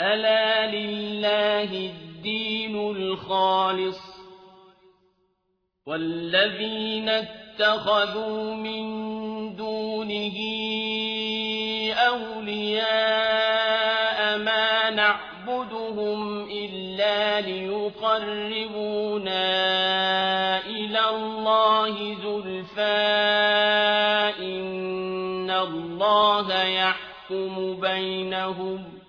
ألا لله الدين الخالص والذين اتخذوا من دونه أولياء ما نعبدهم إلا ليقربونا إلى الله زلفى إن الله يحكم بينهم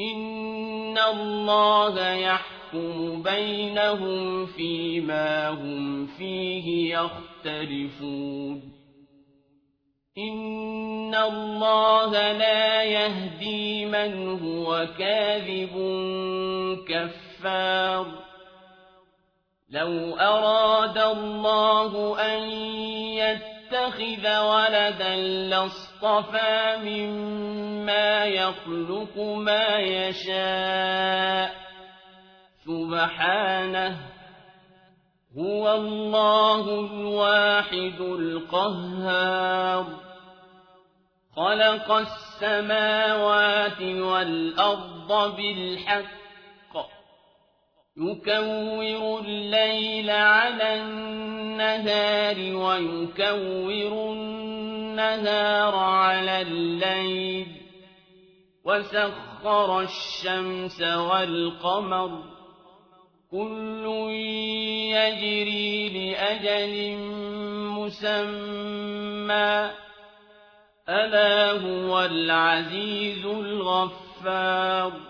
إن الله يحكم بينهم فيما هم فيه يختلفون إن الله لا يهدي من هو كاذب كفار لو أراد الله أن يتخذ ولدا لاصطفى مما يخلق ما يشاء سبحانه هو الله الواحد القهار خلق السماوات والأرض بالحق يكور الليل على النهار ويكور النهار على الليل وسخر الشمس والقمر كل يجري لأجل مسمى ألا هو العزيز الغفار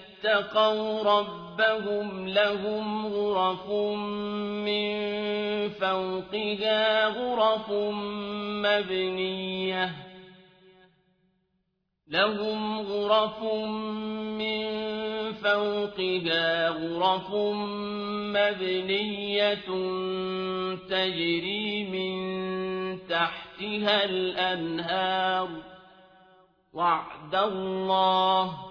اتَّقَوْا رَبَّهُمْ لَهُمْ غُرَفٌ مِّن فَوْقِهَا غُرَفٌ مَّبْنِيَّةٌ. لَهُمْ غُرَفٌ مِّن فَوْقِهَا غُرَفٌ مَّبْنِيَّةٌ تَجْرِي مِن تَحْتِهَا الْأَنْهَارُ ۖ. وَعْدَ اللَّهِ ۖ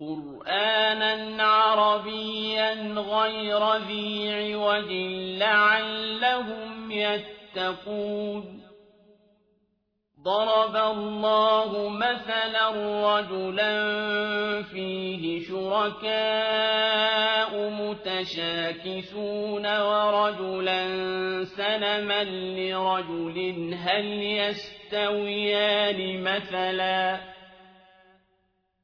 قرآنا عربيا غير ذي عوج لعلهم يتقون. ضرب الله مثلا رجلا فيه شركاء متشاكسون ورجلا سلما لرجل هل يستويان مثلاً؟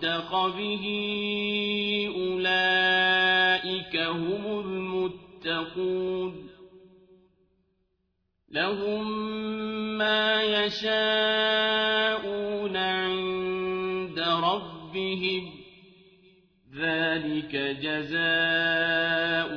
صدق به أولئك هم المتقون لهم ما يشاءون عند ربهم ذلك جزاء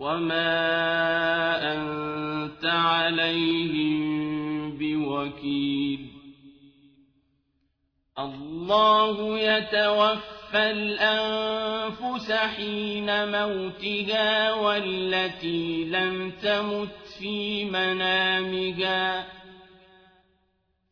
وما أنت عليهم بوكيل الله يتوفى الأنفس حين موتها والتي لم تمت في منامها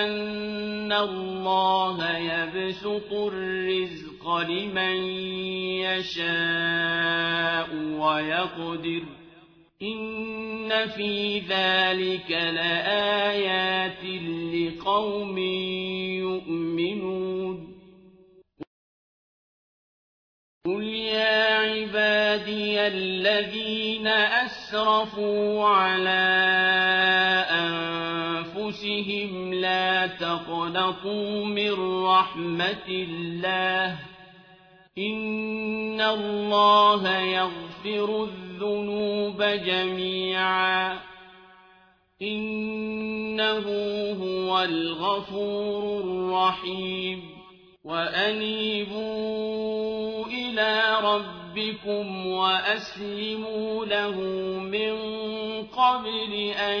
أن الله يبسط الرزق لمن يشاء ويقدر إن في ذلك لآيات لقوم يؤمنون قل يا عبادي الذين أسرفوا على أنفسهم لا تقنطوا من رحمة الله إن الله يغفر الذنوب جميعا إنه هو الغفور الرحيم وأنيبوا إلى ربكم وأسلموا له من قبل أن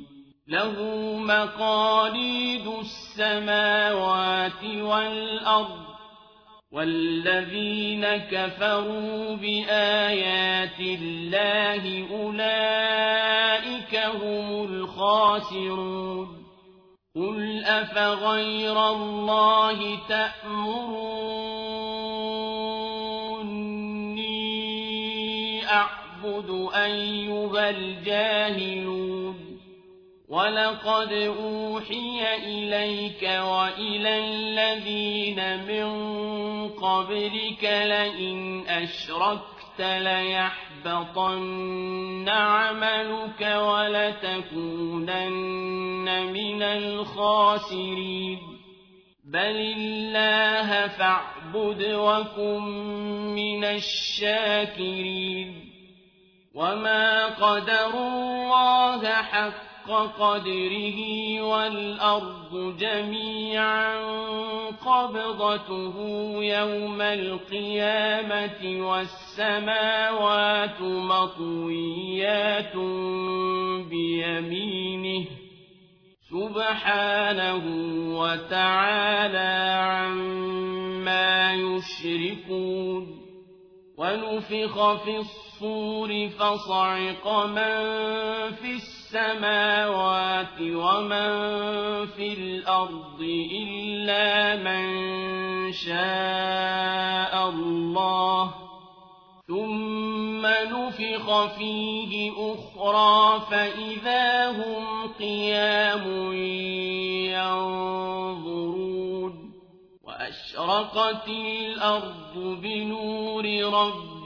له مقاليد السماوات والأرض والذين كفروا بآيات الله أولئك هم الخاسرون قل أفغير الله تأمروني أعبد أيها الجاهلون ولقد أوحي إليك وإلى الذين من قبلك لئن أشركت ليحبطن عملك ولتكونن من الخاسرين بل الله فاعبد وكن من الشاكرين وما قدروا الله حق قدره والأرض جميعا قبضته يوم القيامة والسماوات مطويات بيمينه سبحانه وتعالى عما يشركون ونفخ في الصور فصعق من في السماوات ومن في الأرض إلا من شاء الله ثم نفخ فيه أخرى فإذا هم قيام ينظرون وأشرقت الأرض بنور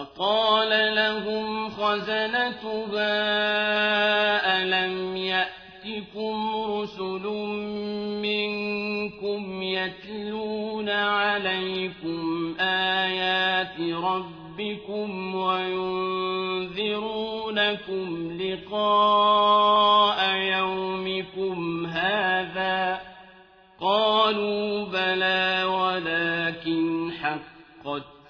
وقال لهم خزنتها ألم يأتكم رسل منكم يتلون عليكم آيات ربكم وينذرونكم لقاء يومكم هذا قالوا بلى ولكن حقت